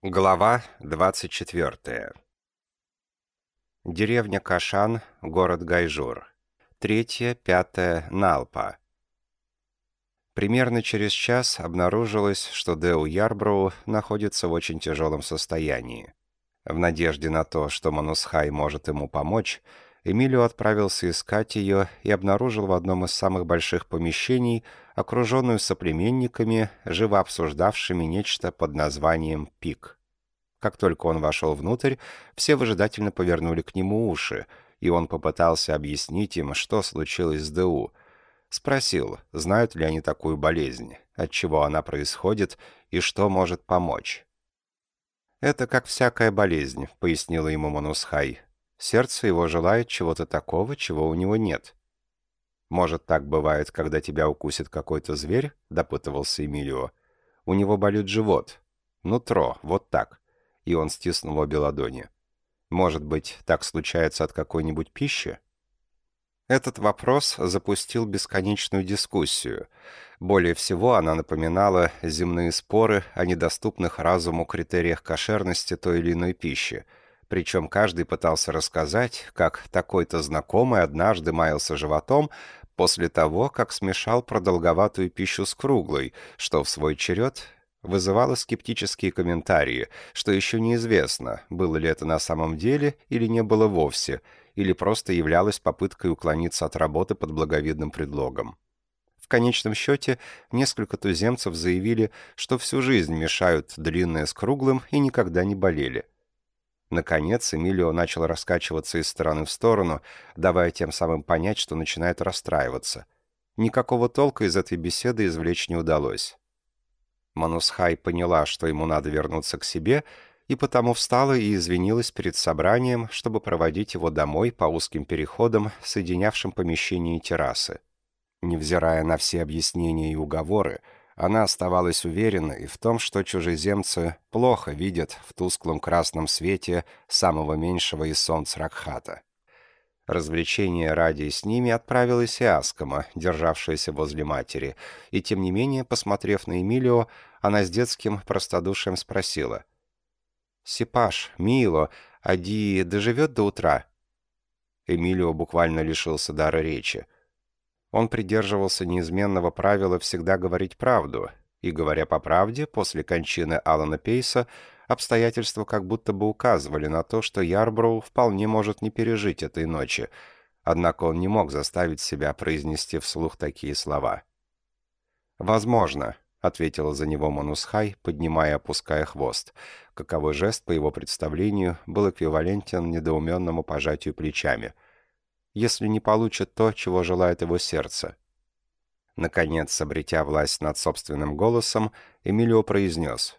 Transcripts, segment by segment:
Глава 24. Деревня Кашан, город Гайжур. Третье, пятое, Налпа. Примерно через час обнаружилось, что Деу Ярброу находится в очень тяжелом состоянии. В надежде на то, что Манусхай может ему помочь, Эмилио отправился искать ее и обнаружил в одном из самых больших помещений, окруженную соплеменниками, живо обсуждавшими нечто под названием «пик». Как только он вошел внутрь, все выжидательно повернули к нему уши, и он попытался объяснить им, что случилось с ДУ. Спросил, знают ли они такую болезнь, от чего она происходит и что может помочь. «Это как всякая болезнь», — пояснила ему Манусхай. Сердце его желает чего-то такого, чего у него нет. «Может, так бывает, когда тебя укусит какой-то зверь?» — допытывался Эмилио. «У него болит живот. Нутро, вот так». И он стиснул обе ладони. «Может быть, так случается от какой-нибудь пищи?» Этот вопрос запустил бесконечную дискуссию. Более всего она напоминала земные споры о недоступных разуму критериях кошерности той или иной пищи — причем каждый пытался рассказать, как такой-то знакомый однажды маялся животом после того, как смешал продолговатую пищу с круглой, что в свой черед вызывало скептические комментарии, что еще неизвестно, было ли это на самом деле или не было вовсе, или просто являлось попыткой уклониться от работы под благовидным предлогом. В конечном счете, несколько туземцев заявили, что всю жизнь мешают длинное с круглым и никогда не болели – Наконец, Эмилио начал раскачиваться из стороны в сторону, давая тем самым понять, что начинает расстраиваться. Никакого толка из этой беседы извлечь не удалось. Манусхай поняла, что ему надо вернуться к себе, и потому встала и извинилась перед собранием, чтобы проводить его домой по узким переходам, соединявшим помещение и террасы. Невзирая на все объяснения и уговоры, она оставалась уверенной в том, что чужеземцы плохо видят в тусклом красном свете самого меньшего из солнц Ракхата. Развлечение ради с ними отправилась и Аскома, державшаяся возле матери, и, тем не менее, посмотрев на Эмилио, она с детским простодушием спросила. «Сипаш, Мило, Ади доживет до утра?» Эмилио буквально лишился дара речи. Он придерживался неизменного правила всегда говорить правду, и, говоря по правде, после кончины Алана Пейса обстоятельства как будто бы указывали на то, что Ярброу вполне может не пережить этой ночи, однако он не мог заставить себя произнести вслух такие слова. «Возможно», — ответила за него Манусхай, поднимая и опуская хвост, каковой жест, по его представлению, был эквивалентен недоуменному пожатию плечами — если не получит то, чего желает его сердце. Наконец, обретя власть над собственным голосом, Эмилио произнес.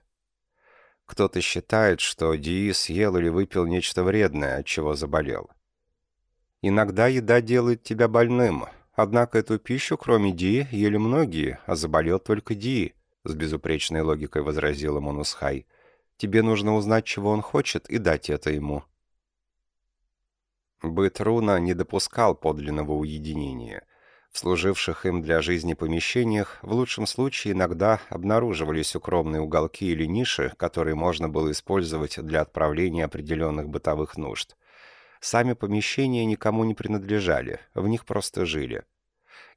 «Кто-то считает, что Ди съел или выпил нечто вредное, от чего заболел. Иногда еда делает тебя больным, однако эту пищу, кроме Ди, ели многие, а заболел только Ди», — с безупречной логикой возразила Монусхай. «Тебе нужно узнать, чего он хочет, и дать это ему». Быт Руна не допускал подлинного уединения. В служивших им для жизни помещениях в лучшем случае иногда обнаруживались укромные уголки или ниши, которые можно было использовать для отправления определенных бытовых нужд. Сами помещения никому не принадлежали, в них просто жили.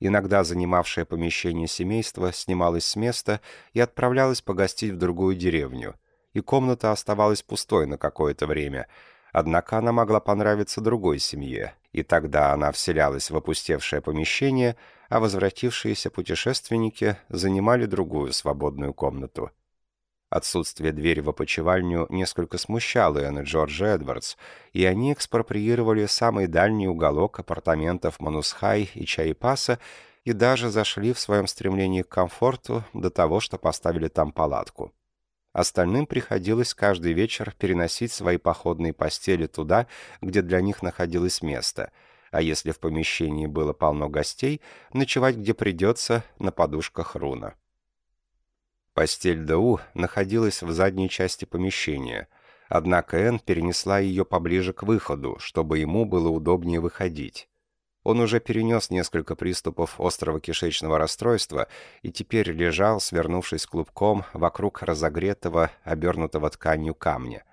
Иногда занимавшее помещение семейство снималось с места и отправлялось погостить в другую деревню, и комната оставалась пустой на какое-то время – Однако она могла понравиться другой семье, и тогда она вселялась в опустевшее помещение, а возвратившиеся путешественники занимали другую свободную комнату. Отсутствие двери в опочивальню несколько смущало Энн и Джорджа Эдвардс, и они экспроприировали самый дальний уголок апартаментов Манусхай и Чайпаса и даже зашли в своем стремлении к комфорту до того, что поставили там палатку. Остальным приходилось каждый вечер переносить свои походные постели туда, где для них находилось место, а если в помещении было полно гостей, ночевать где придется, на подушках руна. Постель Дау находилась в задней части помещения, однако Энн перенесла ее поближе к выходу, чтобы ему было удобнее выходить. Он уже перенес несколько приступов острого кишечного расстройства и теперь лежал, свернувшись клубком, вокруг разогретого, обернутого тканью камня.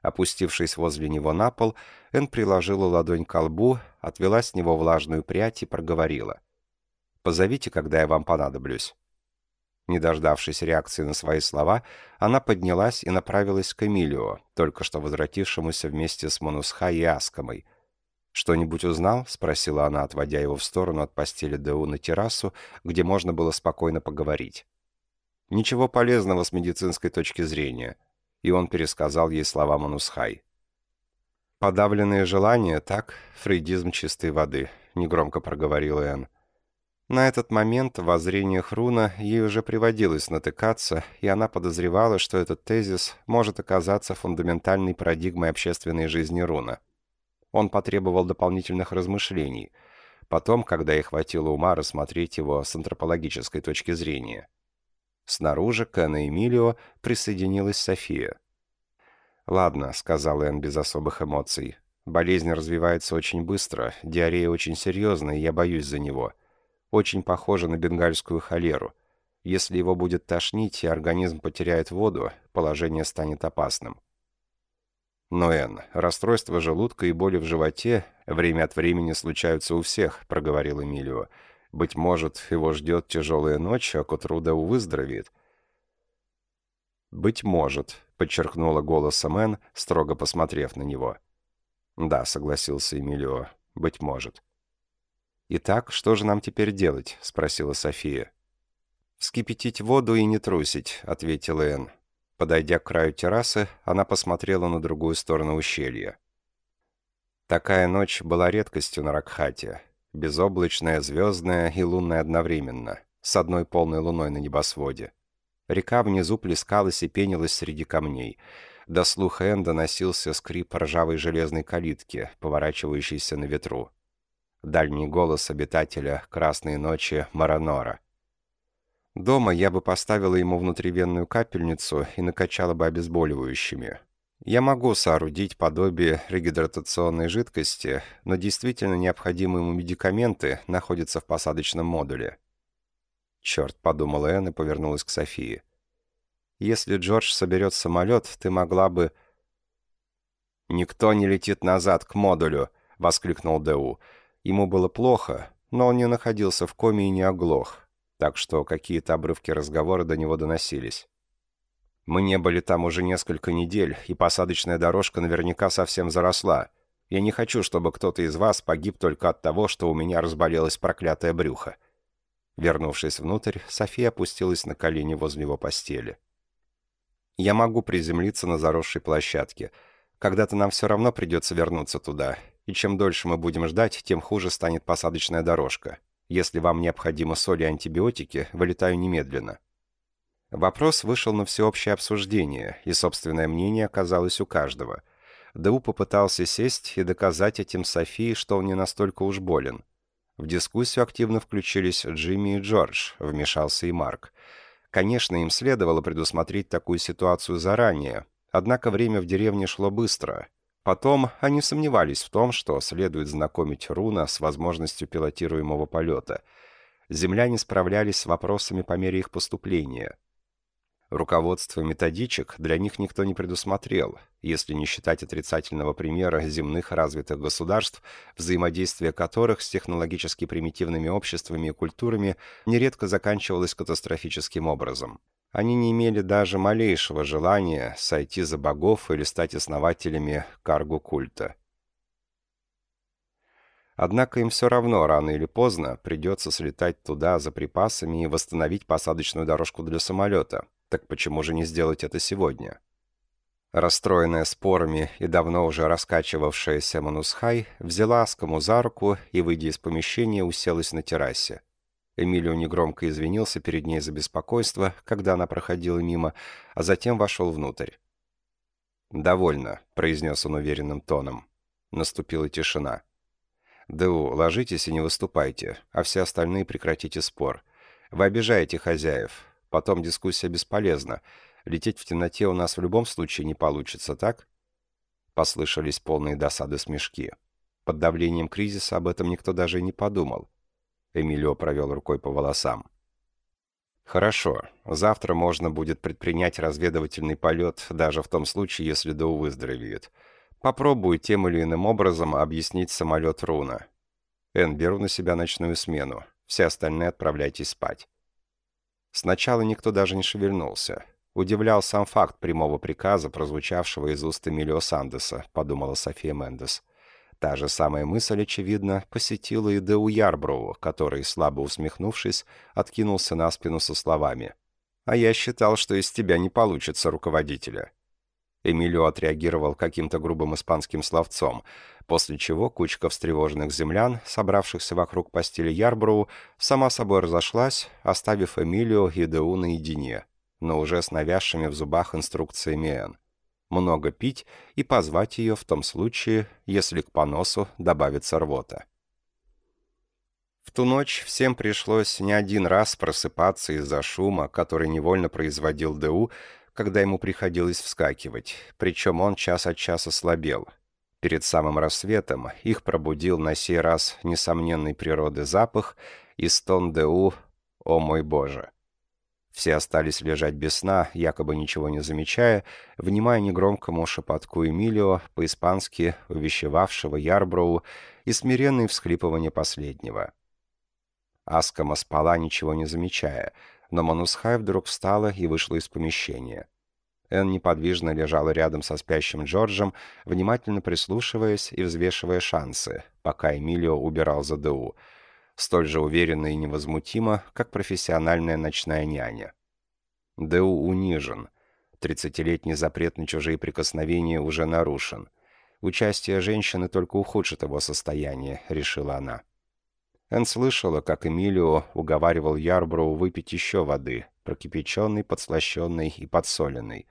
Опустившись возле него на пол, Энн приложила ладонь к лбу, отвела с него влажную прядь и проговорила. «Позовите, когда я вам понадоблюсь». Не дождавшись реакции на свои слова, она поднялась и направилась к Эмилио, только что возвратившемуся вместе с Монусха и Аскомой — «Что-нибудь узнал?» — спросила она, отводя его в сторону от постели Дэу на террасу, где можно было спокойно поговорить. «Ничего полезного с медицинской точки зрения», и он пересказал ей слова Манусхай. «Подавленные желания, так? Фрейдизм чистой воды», — негромко проговорила Энн. На этот момент в воззрениях Руна ей уже приводилось натыкаться, и она подозревала, что этот тезис может оказаться фундаментальной парадигмой общественной жизни Руна — он потребовал дополнительных размышлений. Потом, когда ей хватило ума рассмотреть его с антропологической точки зрения. Снаружи к Энн и Эмилио присоединилась София. «Ладно», — сказал Энн без особых эмоций. «Болезнь развивается очень быстро, диарея очень серьезная, и я боюсь за него. Очень похоже на бенгальскую холеру. Если его будет тошнить и организм потеряет воду, положение станет опасным. «Но, Энн, расстройство желудка и боли в животе время от времени случаются у всех», — проговорил Эмилио. «Быть может, его ждет тяжелая ночь, а к утру да выздоровеет». «Быть может», — подчеркнула голосом Энн, строго посмотрев на него. «Да», — согласился Эмилио, — «быть может». «Итак, что же нам теперь делать?» — спросила София. «Вскипятить воду и не трусить», — ответила Энн. Подойдя к краю террасы, она посмотрела на другую сторону ущелья. Такая ночь была редкостью на Ракхате. Безоблачная, звездная и лунная одновременно, с одной полной луной на небосводе. Река внизу плескалась и пенилась среди камней. До слуха Энн доносился скрип ржавой железной калитки, поворачивающейся на ветру. Дальний голос обитателя «Красной ночи» Маранора — Дома я бы поставила ему внутривенную капельницу и накачала бы обезболивающими. Я могу соорудить подобие регидратационной жидкости, но действительно необходимые ему медикаменты находятся в посадочном модуле. «Черт», — подумала Энн и повернулась к Софии. «Если Джордж соберет самолет, ты могла бы...» «Никто не летит назад к модулю», — воскликнул Дэу. Ему было плохо, но он не находился в коме и не оглох так что какие-то обрывки разговора до него доносились. «Мы не были там уже несколько недель, и посадочная дорожка наверняка совсем заросла. Я не хочу, чтобы кто-то из вас погиб только от того, что у меня разболелось проклятое брюхо». Вернувшись внутрь, София опустилась на колени возле его постели. «Я могу приземлиться на заросшей площадке. Когда-то нам все равно придется вернуться туда, и чем дольше мы будем ждать, тем хуже станет посадочная дорожка. Если вам необходимо соль и антибиотики, вылетаю немедленно». Вопрос вышел на всеобщее обсуждение, и собственное мнение оказалось у каждого. Дэу попытался сесть и доказать этим Софии, что он не настолько уж болен. В дискуссию активно включились Джимми и Джордж, вмешался и Марк. Конечно, им следовало предусмотреть такую ситуацию заранее, однако время в деревне шло быстро, Потом они сомневались в том, что следует знакомить Руна с возможностью пилотируемого полета. Земляне справлялись с вопросами по мере их поступления. Руководство методичек для них никто не предусмотрел, если не считать отрицательного примера земных развитых государств, взаимодействие которых с технологически примитивными обществами и культурами нередко заканчивалось катастрофическим образом. Они не имели даже малейшего желания сойти за богов или стать основателями каргу-культа. Однако им все равно, рано или поздно, придется слетать туда за припасами и восстановить посадочную дорожку для самолета. Так почему же не сделать это сегодня? Расстроенная спорами и давно уже раскачивавшаяся Манусхай взяла Аскому за руку и, выйдя из помещения, уселась на террасе. Эмилио негромко извинился перед ней за беспокойство, когда она проходила мимо, а затем вошел внутрь. «Довольно», — произнес он уверенным тоном. Наступила тишина. «Дэу, ложитесь и не выступайте, а все остальные прекратите спор. Вы обижаете хозяев. Потом дискуссия бесполезна. Лететь в темноте у нас в любом случае не получится, так?» Послышались полные досады смешки. Под давлением кризиса об этом никто даже и не подумал. Эмилио провел рукой по волосам. «Хорошо. Завтра можно будет предпринять разведывательный полет, даже в том случае, если Доу выздоровеет. Попробую тем или иным образом объяснить самолет Руна. Эн, беру на себя ночную смену. Все остальные отправляйтесь спать». Сначала никто даже не шевельнулся. Удивлял сам факт прямого приказа, прозвучавшего из уст Эмилио Сандеса, подумала София Мендес. Та же самая мысль, очевидно, посетила и Деу Ярброу, который, слабо усмехнувшись, откинулся на спину со словами. «А я считал, что из тебя не получится руководителя». Эмилио отреагировал каким-то грубым испанским словцом, после чего кучка встревоженных землян, собравшихся вокруг постели Ярброу, сама собой разошлась, оставив Эмилио и Деу наедине, но уже с навязшими в зубах инструкциями Энн много пить и позвать ее в том случае, если к поносу добавится рвота. В ту ночь всем пришлось не один раз просыпаться из-за шума, который невольно производил ДУ, когда ему приходилось вскакивать, причем он час от часа слабел. Перед самым рассветом их пробудил на сей раз несомненный природы запах и стон ДУ «О мой Боже!». Все остались лежать без сна, якобы ничего не замечая, внимая негромкому шепотку Эмилио, по-испански увещевавшего Ярброу, и смиренные всхлипывания последнего. Аскама спала, ничего не замечая, но Манусхай вдруг встала и вышла из помещения. Энн неподвижно лежала рядом со спящим Джорджем, внимательно прислушиваясь и взвешивая шансы, пока Эмилио убирал за ДУ — столь же уверенно и невозмутимо, как профессиональная ночная няня. Дэу унижен. Тридцатилетний запрет на чужие прикосновения уже нарушен. Участие женщины только ухудшит его состояние, решила она. Энн слышала, как Эмилио уговаривал Ярброу выпить еще воды, прокипяченной, подслащенной и подсоленной.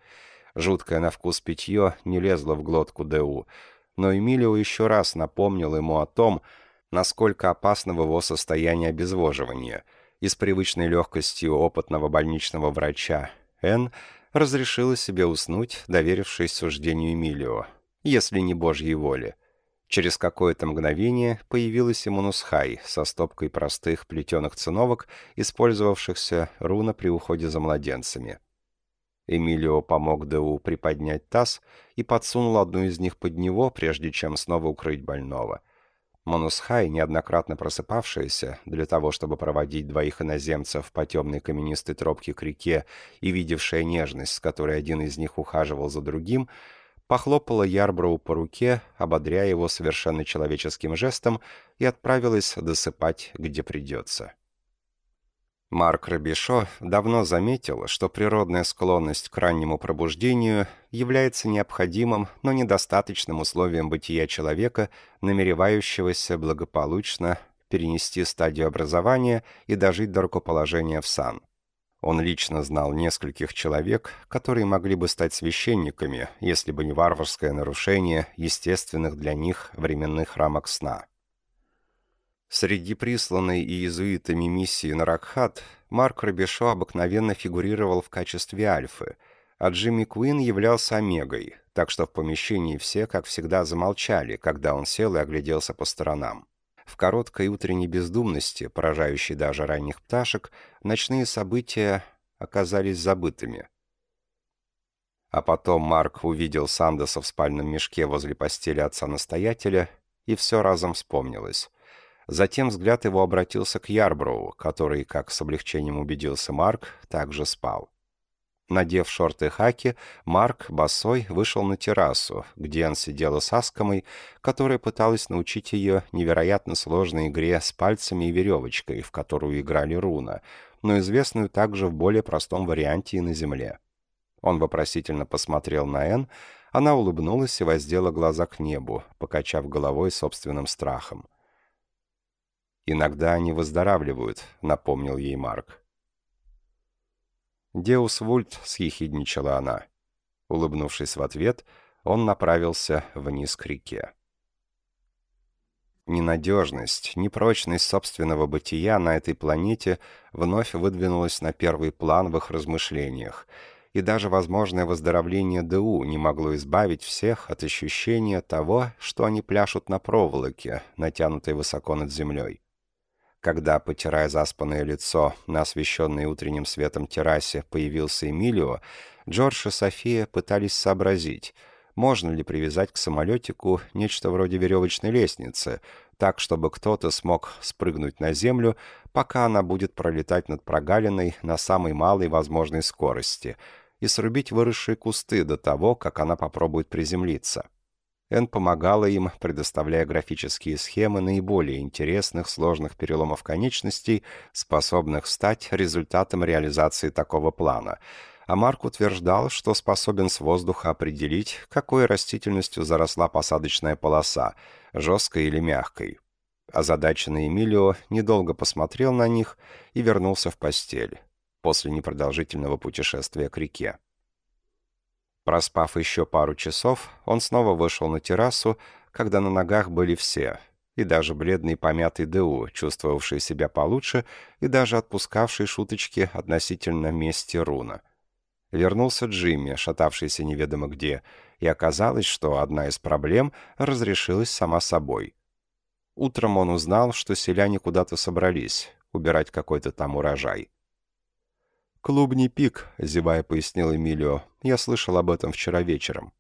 Жуткое на вкус питье не лезло в глотку Дэу, но Эмилио еще раз напомнил ему о том, насколько опасно в его состояние обезвоживания, и с привычной легкостью опытного больничного врача Н разрешила себе уснуть, доверившись суждению Эмилио, если не Божьей воле. Через какое-то мгновение появилась Имунусхай со стопкой простых плетеных циновок, использовавшихся руна при уходе за младенцами. Эмилио помог Дэу приподнять таз и подсунул одну из них под него, прежде чем снова укрыть больного. Монусхай, неоднократно просыпавшаяся для того, чтобы проводить двоих иноземцев по темной каменистой тропке к реке и видевшая нежность, с которой один из них ухаживал за другим, похлопала Ярброу по руке, ободряя его совершенно человеческим жестом, и отправилась досыпать, где придется. Марк Робишо давно заметил, что природная склонность к раннему пробуждению является необходимым, но недостаточным условием бытия человека, намеревающегося благополучно перенести стадию образования и дожить до рукоположения в сан. Он лично знал нескольких человек, которые могли бы стать священниками, если бы не варварское нарушение естественных для них временных рамок сна. Среди присланной иезуитами миссии на Ракхат Марк Робешо обыкновенно фигурировал в качестве альфы, а Джимми Куин являлся омегой, так что в помещении все, как всегда, замолчали, когда он сел и огляделся по сторонам. В короткой утренней бездумности, поражающей даже ранних пташек, ночные события оказались забытыми. А потом Марк увидел Сандеса в спальном мешке возле постели отца-настоятеля, и все разом вспомнилось. Затем взгляд его обратился к Ярброу, который, как с облегчением убедился Марк, также спал. Надев шорты и хаки, Марк, босой, вышел на террасу, где он сидела с Аскомой, которая пыталась научить ее невероятно сложной игре с пальцами и веревочкой, в которую играли руна, но известную также в более простом варианте и на земле. Он вопросительно посмотрел на Энн, она улыбнулась и воздела глаза к небу, покачав головой собственным страхом. «Иногда они выздоравливают», — напомнил ей Марк. «Деус Вульт», — съехидничала она. Улыбнувшись в ответ, он направился вниз к реке. Ненадежность, непрочность собственного бытия на этой планете вновь выдвинулась на первый план в их размышлениях, и даже возможное выздоровление ДУ не могло избавить всех от ощущения того, что они пляшут на проволоке, натянутой высоко над землей. Когда, потирая заспанное лицо, на освещенной утренним светом террасе появился Эмилио, Джордж и София пытались сообразить, можно ли привязать к самолетику нечто вроде веревочной лестницы, так, чтобы кто-то смог спрыгнуть на землю, пока она будет пролетать над прогалиной на самой малой возможной скорости, и срубить выросшие кусты до того, как она попробует приземлиться. Эн помогала им, предоставляя графические схемы наиболее интересных сложных переломов конечностей, способных стать результатом реализации такого плана. А Марк утверждал, что способен с воздуха определить, какой растительностью заросла посадочная полоса, жесткой или мягкой. Озадаченный Эмилио недолго посмотрел на них и вернулся в постель после непродолжительного путешествия к реке. Проспав еще пару часов, он снова вышел на террасу, когда на ногах были все, и даже бледный помятый Д.У., чувствовавший себя получше и даже отпускавший шуточки относительно мести Руна. Вернулся Джимми, шатавшийся неведомо где, и оказалось, что одна из проблем разрешилась сама собой. Утром он узнал, что селяне куда-то собрались, убирать какой-то там урожай. «Клубний пик», — зевая пояснил Эмилио. «Я слышал об этом вчера вечером».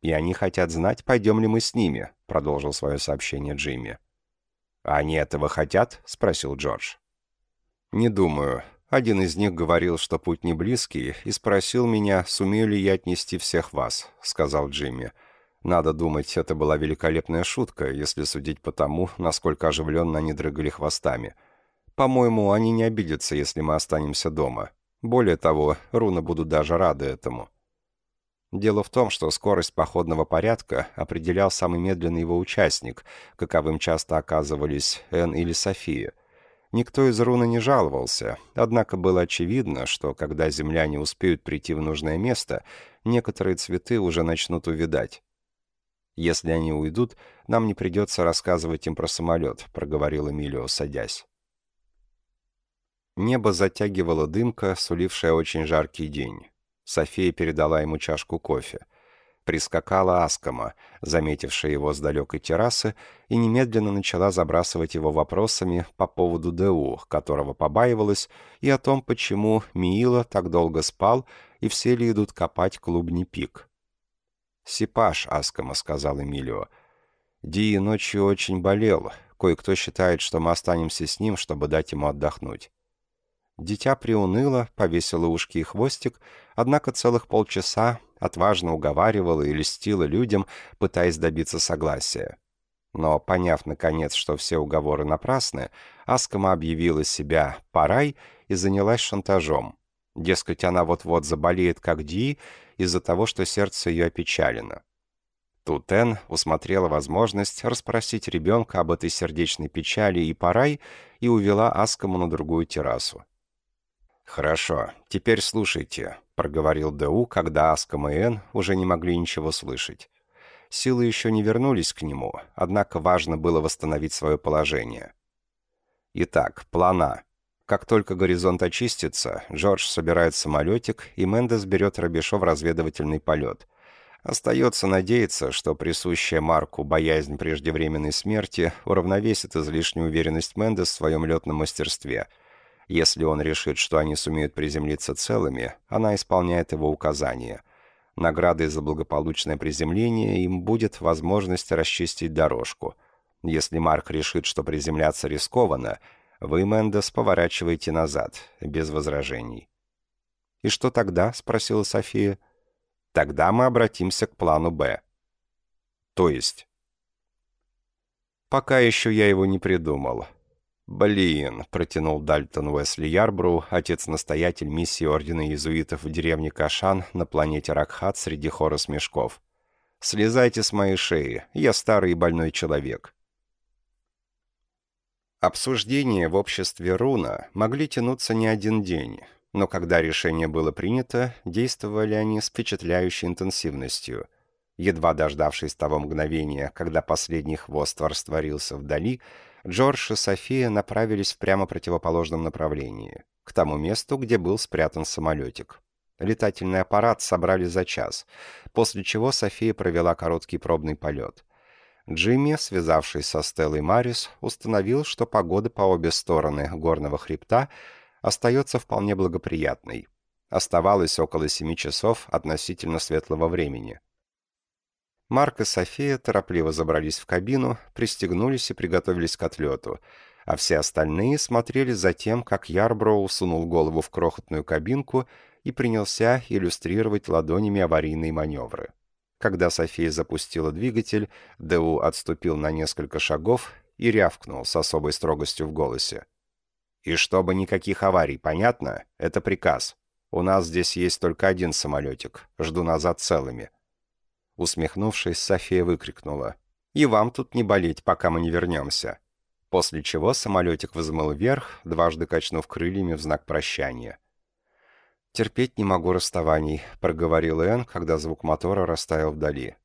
«И они хотят знать, пойдем ли мы с ними», — продолжил свое сообщение Джимми. «Они этого хотят?» — спросил Джордж. «Не думаю. Один из них говорил, что путь не близкий, и спросил меня, сумею ли я отнести всех вас», — сказал Джимми. «Надо думать, это была великолепная шутка, если судить по тому, насколько оживленно они дрыгали хвостами. По-моему, они не обидятся, если мы останемся дома. Более того, руны будут даже рады этому. Дело в том, что скорость походного порядка определял самый медленный его участник, каковым часто оказывались Эн или София. Никто из руны не жаловался, однако было очевидно, что когда земляне успеют прийти в нужное место, некоторые цветы уже начнут увядать. «Если они уйдут, нам не придется рассказывать им про самолет», — проговорил Эмилио, садясь. Небо затягивало дымка, сулившая очень жаркий день. София передала ему чашку кофе. Прискакала Аскома, заметившая его с далекой террасы, и немедленно начала забрасывать его вопросами по поводу ДУ, которого побаивалась, и о том, почему Миила так долго спал, и все ли идут копать клубний пик. «Сипаш», — Аскома сказал Эмилио. «Ди ночью очень болел. Кое-кто считает, что мы останемся с ним, чтобы дать ему отдохнуть». Дитя приуныло, повесило ушки и хвостик, однако целых полчаса отважно уговаривало и льстило людям, пытаясь добиться согласия. Но, поняв, наконец, что все уговоры напрасны, Аскома объявила себя «парай» и занялась шантажом. Дескать, она вот-вот заболеет, как Ди, из-за того, что сердце ее опечалено. Тут Энн усмотрела возможность расспросить ребенка об этой сердечной печали и парай и увела Аскому на другую террасу. «Хорошо, теперь слушайте», — проговорил Д.У., когда Аском и Эн уже не могли ничего слышать. Силы еще не вернулись к нему, однако важно было восстановить свое положение. Итак, плана. Как только горизонт очистится, Джордж собирает самолетик, и Мендес берет Робешо в разведывательный полет. Остается надеяться, что присущая Марку боязнь преждевременной смерти уравновесит излишнюю уверенность Мендес в своем летном мастерстве — если он решит, что они сумеют приземлиться целыми, она исполняет его указания. Наградой за благополучное приземление им будет возможность расчистить дорожку. Если Марк решит, что приземляться рискованно, вы, Мендес, поворачиваете назад, без возражений. «И что тогда?» — спросила София. «Тогда мы обратимся к плану «Б». «То есть?» «Пока еще я его не придумал. «Блин», — протянул Дальтон Уэсли Ярбру, отец-настоятель миссии Ордена Иезуитов в деревне Кашан на планете Ракхат среди хора смешков. «Слезайте с моей шеи, я старый и больной человек». Обсуждения в обществе Руна могли тянуться не один день, но когда решение было принято, действовали они с впечатляющей интенсивностью. Едва дождавшись того мгновения, когда последний хвост растворился вдали, Джордж и София направились в прямо противоположном направлении, к тому месту, где был спрятан самолетик. Летательный аппарат собрали за час, после чего София провела короткий пробный полет. Джимми, связавшись со Стеллой Марис, установил, что погода по обе стороны горного хребта остается вполне благоприятной. Оставалось около семи часов относительно светлого времени. Марк и София торопливо забрались в кабину, пристегнулись и приготовились к отлету, а все остальные смотрели за тем, как Ярброу сунул голову в крохотную кабинку и принялся иллюстрировать ладонями аварийные маневры. Когда София запустила двигатель, Дэу отступил на несколько шагов и рявкнул с особой строгостью в голосе. «И чтобы никаких аварий, понятно? Это приказ. У нас здесь есть только один самолетик. Жду назад целыми». Усмехнувшись, София выкрикнула. «И вам тут не болеть, пока мы не вернемся». После чего самолетик взмыл вверх, дважды качнув крыльями в знак прощания. «Терпеть не могу расставаний», — проговорил Энн, когда звук мотора растаял вдали.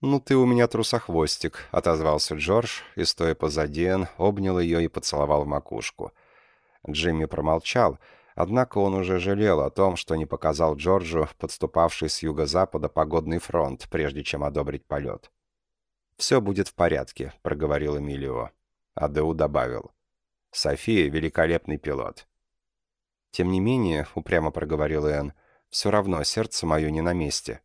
«Ну ты у меня трусохвостик», — отозвался Джордж, и, стоя позади Энн, обнял ее и поцеловал в макушку. Джимми промолчал, однако он уже жалел о том, что не показал Джорджу подступавший с юго-запада погодный фронт, прежде чем одобрить полет. «Все будет в порядке», — проговорил Эмилио. Адеу добавил. «София — великолепный пилот. «Тем не менее», — упрямо проговорил Энн, — «все равно сердце мое не на месте».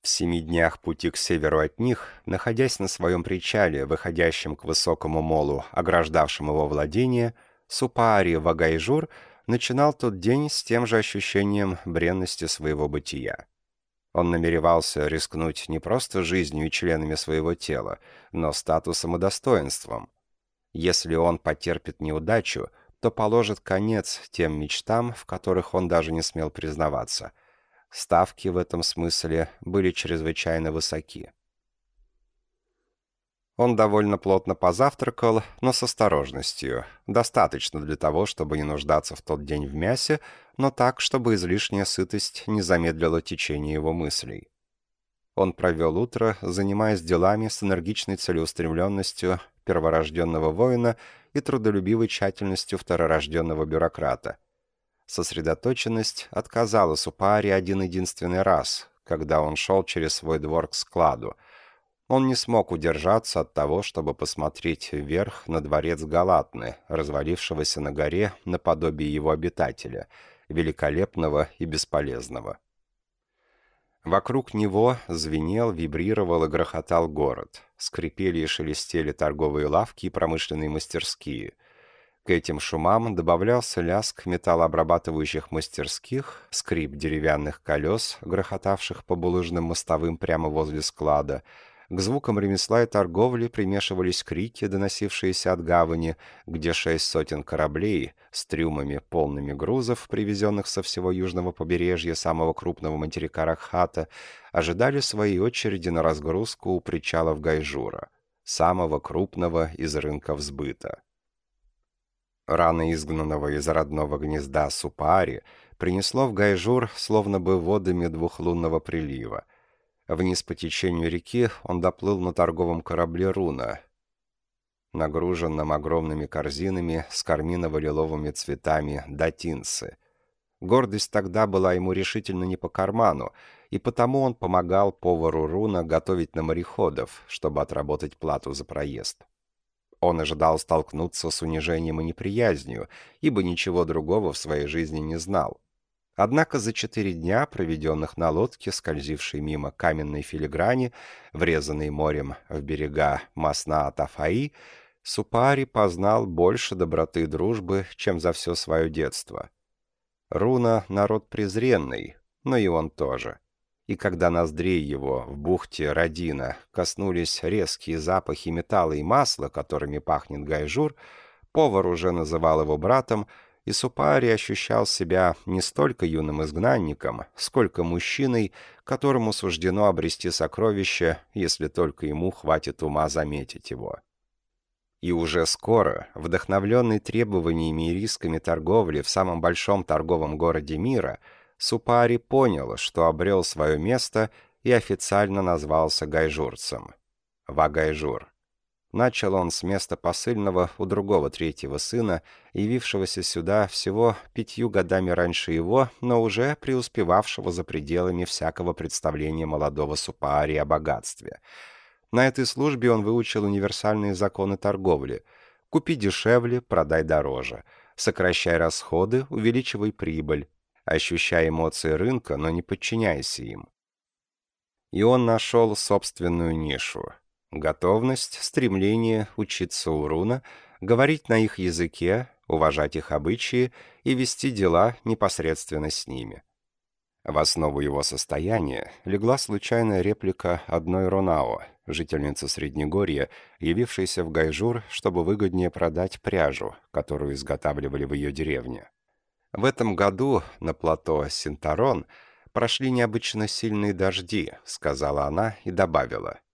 В семи днях пути к северу от них, находясь на своем причале, выходящем к высокому молу, ограждавшем его владение, Супаари Вагайжур начинал тот день с тем же ощущением бренности своего бытия. Он намеревался рискнуть не просто жизнью и членами своего тела, но статусом и достоинством. Если он потерпит неудачу, то положит конец тем мечтам, в которых он даже не смел признаваться. Ставки в этом смысле были чрезвычайно высоки. Он довольно плотно позавтракал, но с осторожностью. Достаточно для того, чтобы не нуждаться в тот день в мясе, но так, чтобы излишняя сытость не замедлила течение его мыслей. Он провел утро, занимаясь делами с энергичной целеустремленностью перворожденного воина и трудолюбивой тщательностью второрожденного бюрократа. Сосредоточенность отказала Супааре один-единственный раз, когда он шел через свой двор к складу. Он не смог удержаться от того, чтобы посмотреть вверх на дворец Галатны, развалившегося на горе наподобие его обитателя, великолепного и бесполезного. Вокруг него звенел, вибрировал и грохотал город. Скрипели и шелестели торговые лавки и промышленные мастерские. К этим шумам добавлялся лязг металлообрабатывающих мастерских, скрип деревянных колес, грохотавших по булыжным мостовым прямо возле склада, к звукам ремесла и торговли примешивались крики, доносившиеся от гавани, где шесть сотен кораблей с трюмами, полными грузов, привезенных со всего южного побережья самого крупного материка Рахата, ожидали своей очереди на разгрузку у причалов Гайжура, самого крупного из рынков сбыта. Рано изгнанного из родного гнезда Супаари принесло в Гайжур словно бы водами двухлунного прилива — Вниз по течению реки он доплыл на торговом корабле «Руна», нагруженном огромными корзинами с карминово-лиловыми цветами датинцы. Гордость тогда была ему решительно не по карману, и потому он помогал повару Руна готовить на мореходов, чтобы отработать плату за проезд. Он ожидал столкнуться с унижением и неприязнью, ибо ничего другого в своей жизни не знал. Однако за четыре дня, проведенных на лодке, скользившей мимо каменной филиграни, врезанной морем в берега Масна-Тафаи, Супари познал больше доброты и дружбы, чем за все свое детство. Руна — народ презренный, но и он тоже. И когда ноздрей его в бухте Родина коснулись резкие запахи металла и масла, которыми пахнет гайжур, повар уже называл его братом — и Супари ощущал себя не столько юным изгнанником, сколько мужчиной, которому суждено обрести сокровище, если только ему хватит ума заметить его. И уже скоро, вдохновленный требованиями и рисками торговли в самом большом торговом городе мира, Супаари понял, что обрел свое место и официально назвался гайжурцем. Вагайжур. Начал он с места посыльного у другого третьего сына, явившегося сюда всего пятью годами раньше его, но уже преуспевавшего за пределами всякого представления молодого Супаари о богатстве. На этой службе он выучил универсальные законы торговли. Купи дешевле, продай дороже. Сокращай расходы, увеличивай прибыль. Ощущай эмоции рынка, но не подчиняйся им. И он нашел собственную нишу. Готовность, стремление учиться у руна, говорить на их языке, уважать их обычаи и вести дела непосредственно с ними. В основу его состояния легла случайная реплика одной Ронао, жительницы Среднегорья, явившейся в Гайжур, чтобы выгоднее продать пряжу, которую изготавливали в ее деревне. В этом году на плато Синтарон прошли необычно сильные дожди, сказала она и добавила –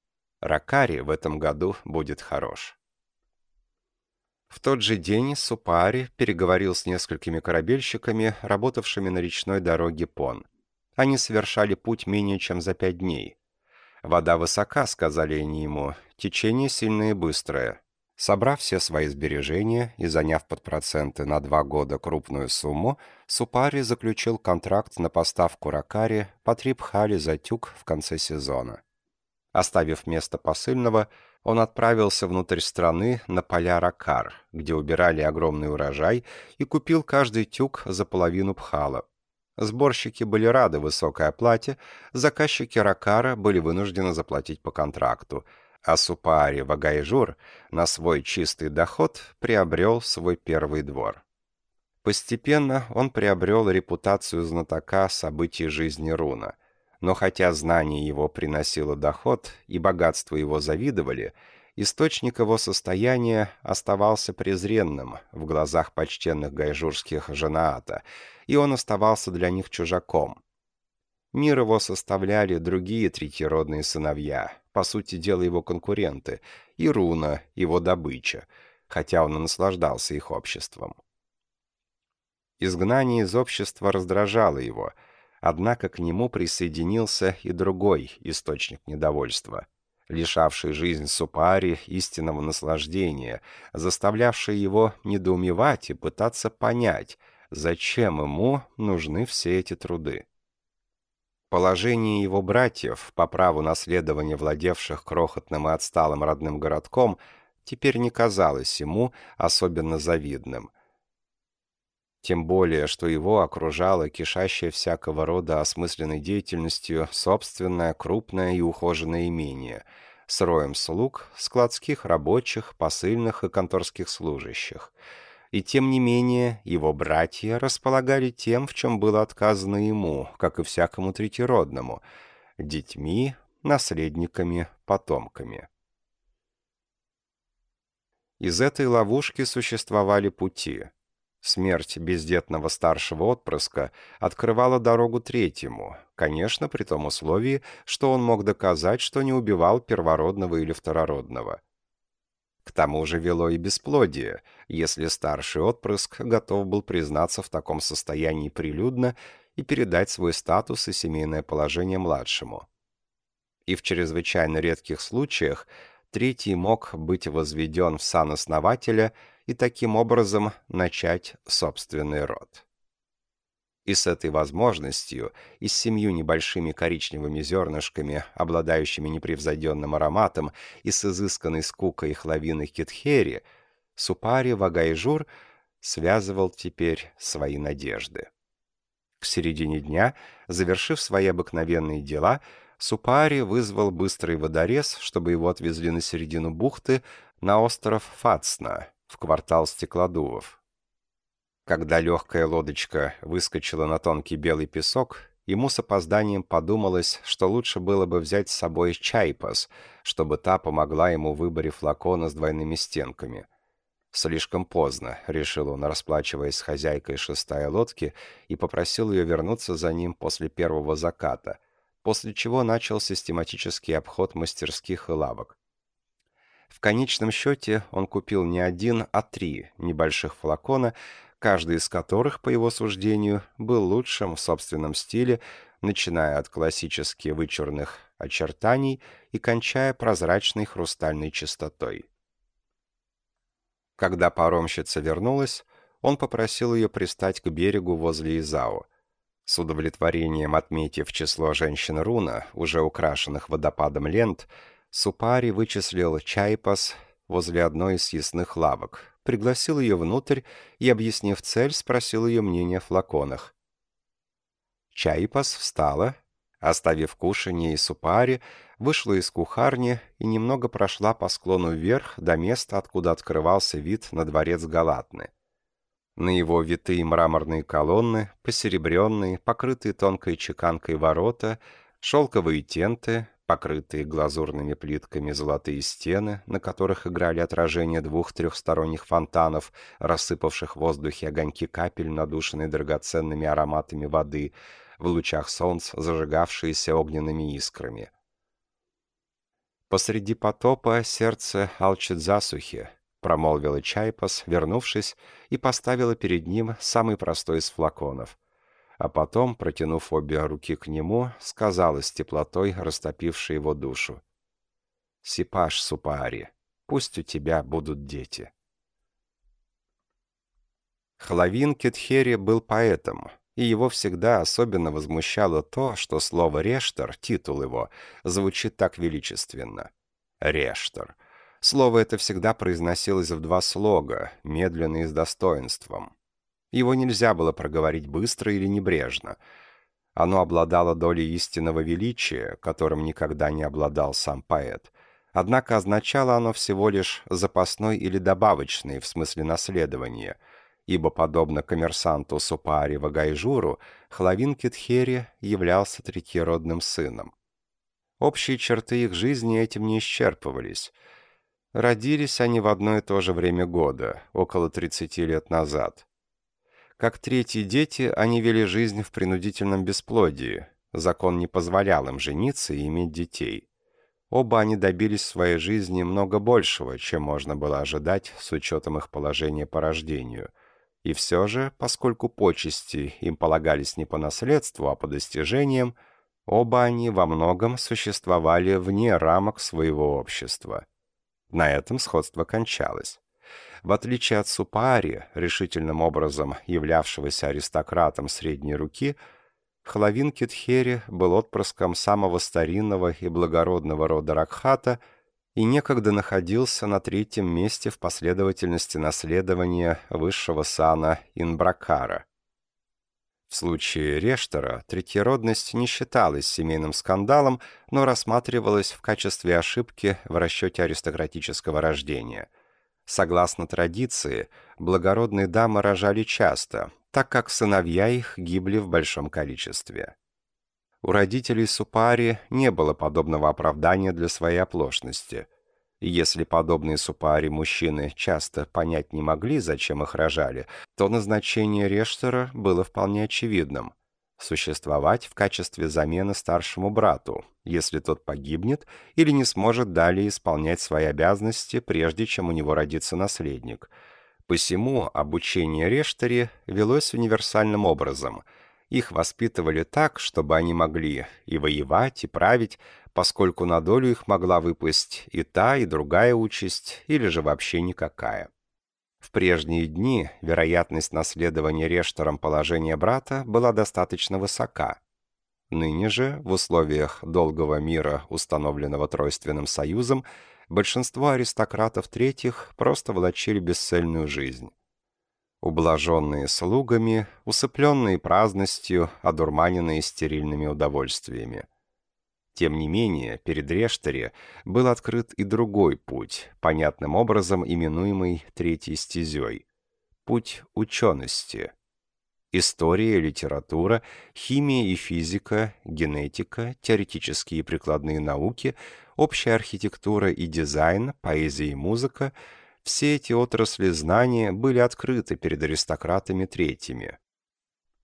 Ракари в этом году будет хорош. В тот же день Супари переговорил с несколькими корабельщиками, работавшими на речной дороге Пон. Они совершали путь менее чем за пять дней. «Вода высока», — сказали они ему, — «течение сильное и быстрое». Собрав все свои сбережения и заняв под проценты на два года крупную сумму, Супари заключил контракт на поставку Ракари по Трипхали за тюк в конце сезона. Оставив место посыльного, он отправился внутрь страны на поля Ракар, где убирали огромный урожай, и купил каждый тюк за половину пхала. Сборщики были рады высокой оплате, заказчики Ракара были вынуждены заплатить по контракту, а Супаари Вагайжур на свой чистый доход приобрел свой первый двор. Постепенно он приобрел репутацию знатока событий жизни Руна – но хотя знание его приносило доход и богатство его завидовали, источник его состояния оставался презренным в глазах почтенных гайжурских женаата, и он оставался для них чужаком. Мир его составляли другие третьеродные сыновья, по сути дела его конкуренты, и Руна, его добыча, хотя он и наслаждался их обществом. Изгнание из общества раздражало его — Однако к нему присоединился и другой источник недовольства, лишавший жизнь Супари истинного наслаждения, заставлявший его недоумевать и пытаться понять, зачем ему нужны все эти труды. Положение его братьев, по праву наследования владевших крохотным и отсталым родным городком, теперь не казалось ему особенно завидным – тем более, что его окружало кишащее всякого рода осмысленной деятельностью собственное крупное и ухоженное имение с роем слуг, складских рабочих, посыльных и конторских служащих. И тем не менее, его братья располагали тем, в чем было отказано ему, как и всякому третьеродному – детьми, наследниками, потомками. Из этой ловушки существовали пути – Смерть бездетного старшего отпрыска открывала дорогу третьему, конечно, при том условии, что он мог доказать, что не убивал первородного или второродного. К тому же вело и бесплодие, если старший отпрыск готов был признаться в таком состоянии прилюдно и передать свой статус и семейное положение младшему. И в чрезвычайно редких случаях третий мог быть возведен в сан основателя – и таким образом начать собственный род. И с этой возможностью, и с семью небольшими коричневыми зернышками, обладающими непревзойденным ароматом, и с изысканной скукой их лавины Китхери, Супари Вагайжур связывал теперь свои надежды. К середине дня, завершив свои обыкновенные дела, Супари вызвал быстрый водорез, чтобы его отвезли на середину бухты, на остров Фацна, в квартал стеклодувов. Когда легкая лодочка выскочила на тонкий белый песок, ему с опозданием подумалось, что лучше было бы взять с собой чайпас, чтобы та помогла ему в выборе флакона с двойными стенками. «Слишком поздно», — решил он, расплачиваясь с хозяйкой шестая лодки, и попросил ее вернуться за ним после первого заката, после чего начал систематический обход мастерских и лавок. В конечном счете он купил не один, а три небольших флакона, каждый из которых, по его суждению, был лучшим в собственном стиле, начиная от классически вычурных очертаний и кончая прозрачной хрустальной чистотой. Когда паромщица вернулась, он попросил ее пристать к берегу возле Изао. С удовлетворением отметив число женщин руна, уже украшенных водопадом лент, Супари вычислил Чайпас возле одной из съестных лавок, пригласил ее внутрь и, объяснив цель, спросил ее мнение о флаконах. Чайпас встала, оставив кушанье и Супари, вышла из кухарни и немного прошла по склону вверх до места, откуда открывался вид на дворец Галатны. На его витые мраморные колонны, посеребренные, покрытые тонкой чеканкой ворота, шелковые тенты, покрытые глазурными плитками золотые стены, на которых играли отражения двух трехсторонних фонтанов, рассыпавших в воздухе огоньки капель, надушенные драгоценными ароматами воды, в лучах солнца зажигавшиеся огненными искрами. Посреди потопа сердце алчит засухи, промолвила Чайпас, вернувшись, и поставила перед ним самый простой из флаконов. А потом, протянув обе руки к нему, сказала с теплотой, растопившей его душу. «Сипаш, Супаари, пусть у тебя будут дети». Хлавин Кетхери был поэтом, и его всегда особенно возмущало то, что слово «рештор», титул его, звучит так величественно. «Рештор». Слово это всегда произносилось в два слога, медленно и с достоинством. Его нельзя было проговорить быстро или небрежно. Оно обладало долей истинного величия, которым никогда не обладал сам поэт. Однако означало оно всего лишь запасной или добавочный в смысле наследования, ибо, подобно коммерсанту Супаари Вагайжуру, Хлавин Китхери являлся третьеродным сыном. Общие черты их жизни этим не исчерпывались — Родились они в одно и то же время года, около 30 лет назад. Как третьи дети, они вели жизнь в принудительном бесплодии. Закон не позволял им жениться и иметь детей. Оба они добились в своей жизни много большего, чем можно было ожидать с учетом их положения по рождению. И все же, поскольку почести им полагались не по наследству, а по достижениям, оба они во многом существовали вне рамок своего общества. На этом сходство кончалось. В отличие от Супаари, решительным образом являвшегося аристократом средней руки, Хлавин Китхери был отпрыском самого старинного и благородного рода Ракхата и некогда находился на третьем месте в последовательности наследования высшего сана Инбракара. В случае Рештера третьеродность не считалась семейным скандалом, но рассматривалась в качестве ошибки в расчете аристократического рождения. Согласно традиции, благородные дамы рожали часто, так как сыновья их гибли в большом количестве. У родителей Супари не было подобного оправдания для своей оплошности. И если подобные супари мужчины часто понять не могли, зачем их рожали, то назначение Рештера было вполне очевидным – существовать в качестве замены старшему брату, если тот погибнет или не сможет далее исполнять свои обязанности, прежде чем у него родится наследник. Посему обучение Рештере велось универсальным образом – их воспитывали так, чтобы они могли и воевать, и править, поскольку на долю их могла выпасть и та, и другая участь, или же вообще никакая. В прежние дни вероятность наследования Рештером положения брата была достаточно высока. Ныне же, в условиях долгого мира, установленного Тройственным Союзом, большинство аристократов третьих просто влачили бесцельную жизнь. Ублаженные слугами, усыпленные праздностью, одурманенные стерильными удовольствиями – тем не менее, перед Рештере был открыт и другой путь, понятным образом именуемый третьей стезей. Путь учености. История, литература, химия и физика, генетика, теоретические и прикладные науки, общая архитектура и дизайн, поэзия и музыка – все эти отрасли знания были открыты перед аристократами третьими.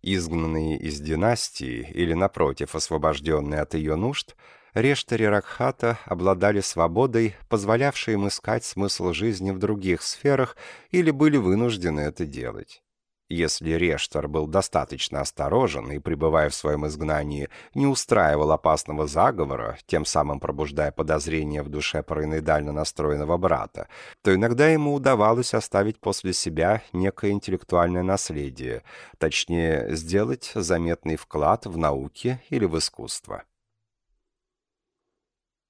Изгнанные из династии или, напротив, освобожденные от ее нужд, Рештари Ракхата обладали свободой, позволявшей им искать смысл жизни в других сферах или были вынуждены это делать. Если Рештор был достаточно осторожен и, пребывая в своем изгнании, не устраивал опасного заговора, тем самым пробуждая подозрения в душе параноидально настроенного брата, то иногда ему удавалось оставить после себя некое интеллектуальное наследие, точнее, сделать заметный вклад в науки или в искусство.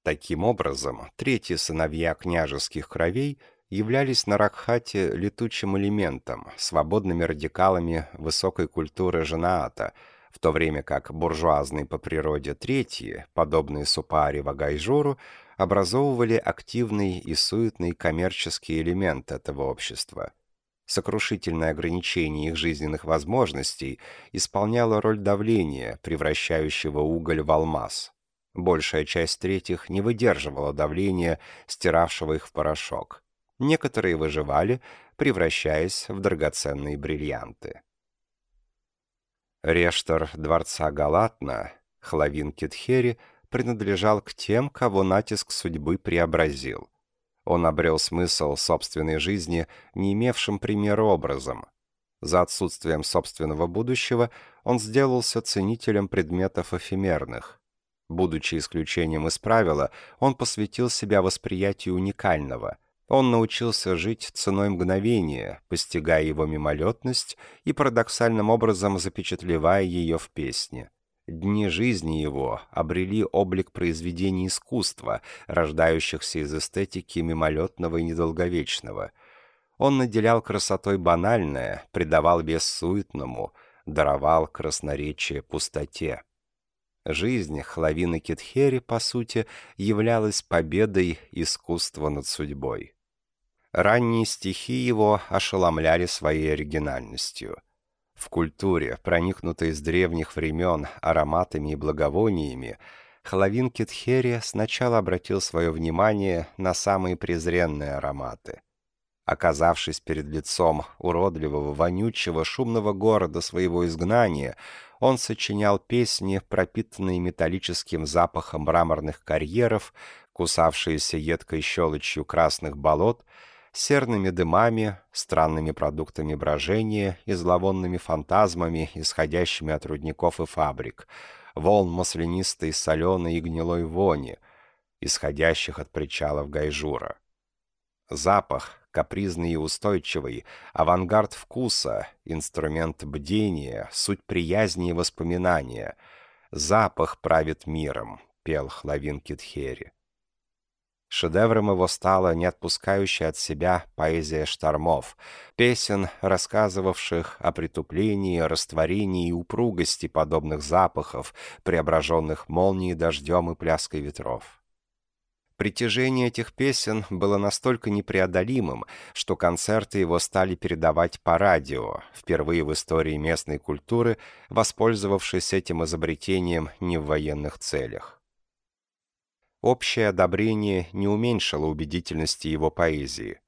Таким образом, третьи сыновья княжеских кровей – являлись на Ракхате летучим элементом, свободными радикалами высокой культуры Жанаата, в то время как буржуазные по природе третьи, подобные Супаари Вагайжуру, образовывали активный и суетный коммерческий элемент этого общества. Сокрушительное ограничение их жизненных возможностей исполняло роль давления, превращающего уголь в алмаз. Большая часть третьих не выдерживала давления, стиравшего их в порошок. Некоторые выживали, превращаясь в драгоценные бриллианты. Рештор дворца Галатна, Хлавин Китхери, принадлежал к тем, кого натиск судьбы преобразил. Он обрел смысл собственной жизни, не имевшим примера образом. За отсутствием собственного будущего он сделался ценителем предметов эфемерных. Будучи исключением из правила, он посвятил себя восприятию уникального – он научился жить ценой мгновения, постигая его мимолетность и парадоксальным образом запечатлевая ее в песне. Дни жизни его обрели облик произведений искусства, рождающихся из эстетики мимолетного и недолговечного. Он наделял красотой банальное, придавал вес суетному, даровал красноречие пустоте. Жизнь Хлавины Китхери, по сути, являлась победой искусства над судьбой. Ранние стихи его ошеломляли своей оригинальностью. В культуре, проникнутой с древних времен ароматами и благовониями, Халавин Китхери сначала обратил свое внимание на самые презренные ароматы. Оказавшись перед лицом уродливого, вонючего, шумного города своего изгнания, он сочинял песни, пропитанные металлическим запахом мраморных карьеров, кусавшиеся едкой щелочью красных болот — серными дымами, странными продуктами брожения и зловонными фантазмами, исходящими от рудников и фабрик, волн маслянистой, соленой и гнилой вони, исходящих от причалов Гайжура. Запах, капризный и устойчивый, авангард вкуса, инструмент бдения, суть приязни и воспоминания. Запах правит миром, пел Хлавин Китхери. Шедевром его стала не отпускающая от себя поэзия штормов, песен, рассказывавших о притуплении, растворении и упругости подобных запахов, преображенных молнией, дождем и пляской ветров. Притяжение этих песен было настолько непреодолимым, что концерты его стали передавать по радио, впервые в истории местной культуры, воспользовавшись этим изобретением не в военных целях. Общее одобрение не уменьшило убедительности его поэзии.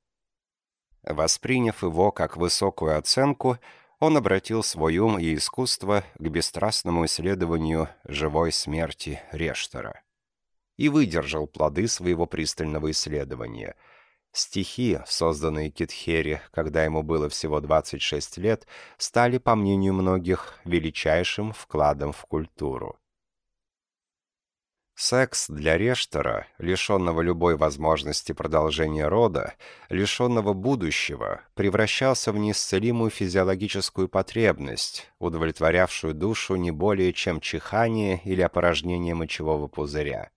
Восприняв его как высокую оценку, он обратил свой ум и искусство к бесстрастному исследованию живой смерти Рештера и выдержал плоды своего пристального исследования. Стихи, созданные Китхери, когда ему было всего 26 лет, стали, по мнению многих, величайшим вкладом в культуру. Секс для Рештера, лишенного любой возможности продолжения рода, лишенного будущего, превращался в неисцелимую физиологическую потребность, удовлетворявшую душу не более чем чихание или опорожнение мочевого пузыря.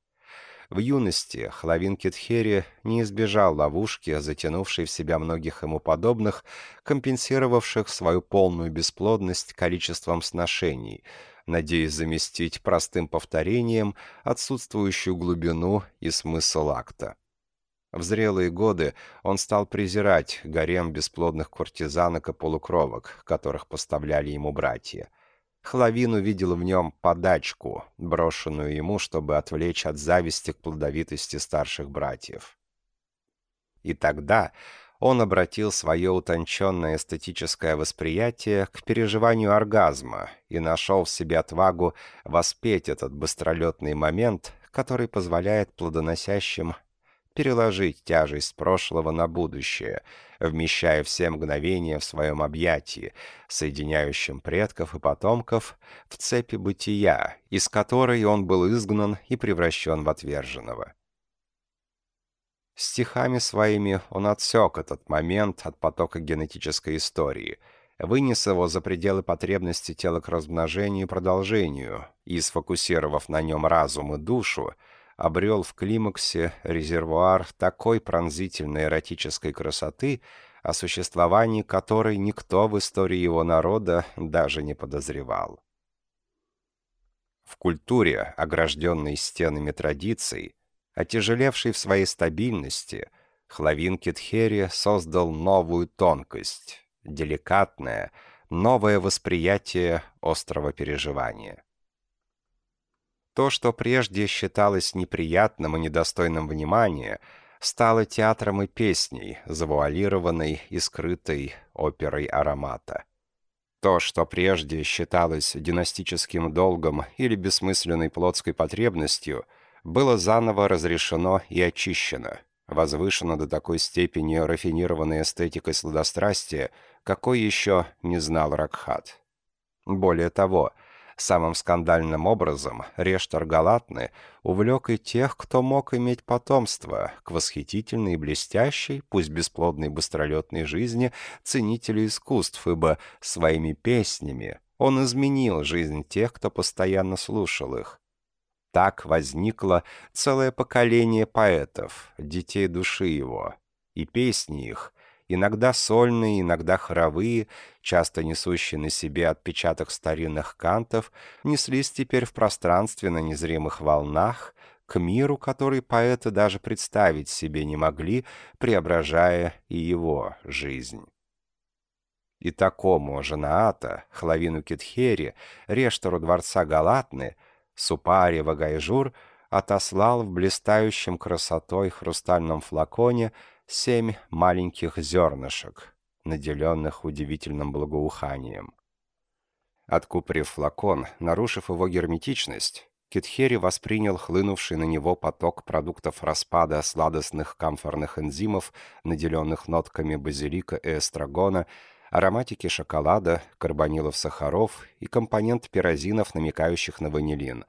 В юности Хлавин Китхери не избежал ловушки, затянувшей в себя многих ему подобных, компенсировавших свою полную бесплодность количеством сношений – надеясь заместить простым повторением отсутствующую глубину и смысл акта. В зрелые годы он стал презирать гарем бесплодных куртизанок и полукровок, которых поставляли ему братья. Хлавин увидел в нем подачку, брошенную ему, чтобы отвлечь от зависти к плодовитости старших братьев. И тогда он обратил свое утонченное эстетическое восприятие к переживанию оргазма и нашел в себе отвагу воспеть этот быстролетный момент, который позволяет плодоносящим переложить тяжесть прошлого на будущее, вмещая все мгновения в своем объятии, соединяющем предков и потомков в цепи бытия, из которой он был изгнан и превращен в отверженного. Стихами своими он отсек этот момент от потока генетической истории, вынес его за пределы потребности тела к размножению и продолжению и, сфокусировав на нем разум и душу, обрел в климаксе резервуар такой пронзительной эротической красоты, о существовании которой никто в истории его народа даже не подозревал. В культуре, огражденной стенами традиций, отяжелевшей в своей стабильности, Хлавин Китхери создал новую тонкость, деликатное, новое восприятие острого переживания. То, что прежде считалось неприятным и недостойным внимания, стало театром и песней, завуалированной и скрытой оперой аромата. То, что прежде считалось династическим долгом или бессмысленной плотской потребностью, было заново разрешено и очищено, возвышено до такой степени рафинированной эстетикой сладострастия, какой еще не знал Ракхат. Более того, Самым скандальным образом Рештор Галатны увлек и тех, кто мог иметь потомство, к восхитительной и блестящей, пусть бесплодной быстролетной жизни ценителю искусств, ибо своими песнями он изменил жизнь тех, кто постоянно слушал их. Так возникло целое поколение поэтов, детей души его, и песни их иногда сольные, иногда хоровые, часто несущие на себе отпечаток старинных кантов, неслись теперь в пространстве на незримых волнах, к миру, который поэты даже представить себе не могли, преображая и его жизнь. И такому Жанаата, Хлавину Китхери, рештору дворца Галатны, Супари Вагайжур отослал в блистающем красотой хрустальном флаконе семь маленьких зернышек, наделенных удивительным благоуханием. Откупорив флакон, нарушив его герметичность, Китхери воспринял хлынувший на него поток продуктов распада сладостных камфорных энзимов, наделенных нотками базилика и эстрагона, ароматики шоколада, карбонилов сахаров и компонент пирозинов, намекающих на ванилин,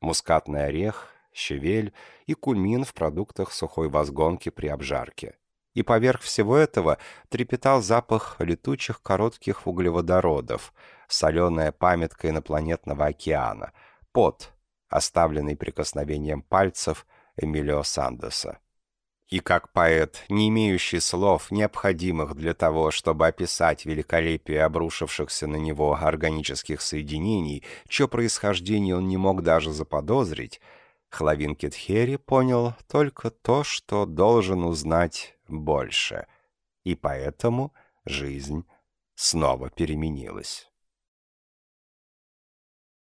мускатный орех, щавель и кульмин в продуктах сухой возгонки при обжарке. И поверх всего этого трепетал запах летучих коротких углеводородов, соленая памятка инопланетного океана, пот, оставленный прикосновением пальцев Эмилио Сандеса. И как поэт, не имеющий слов, необходимых для того, чтобы описать великолепие обрушившихся на него органических соединений, чье происхождение он не мог даже заподозрить, Хлавин Кетхери понял только то, что должен узнать больше. И поэтому жизнь снова переменилась.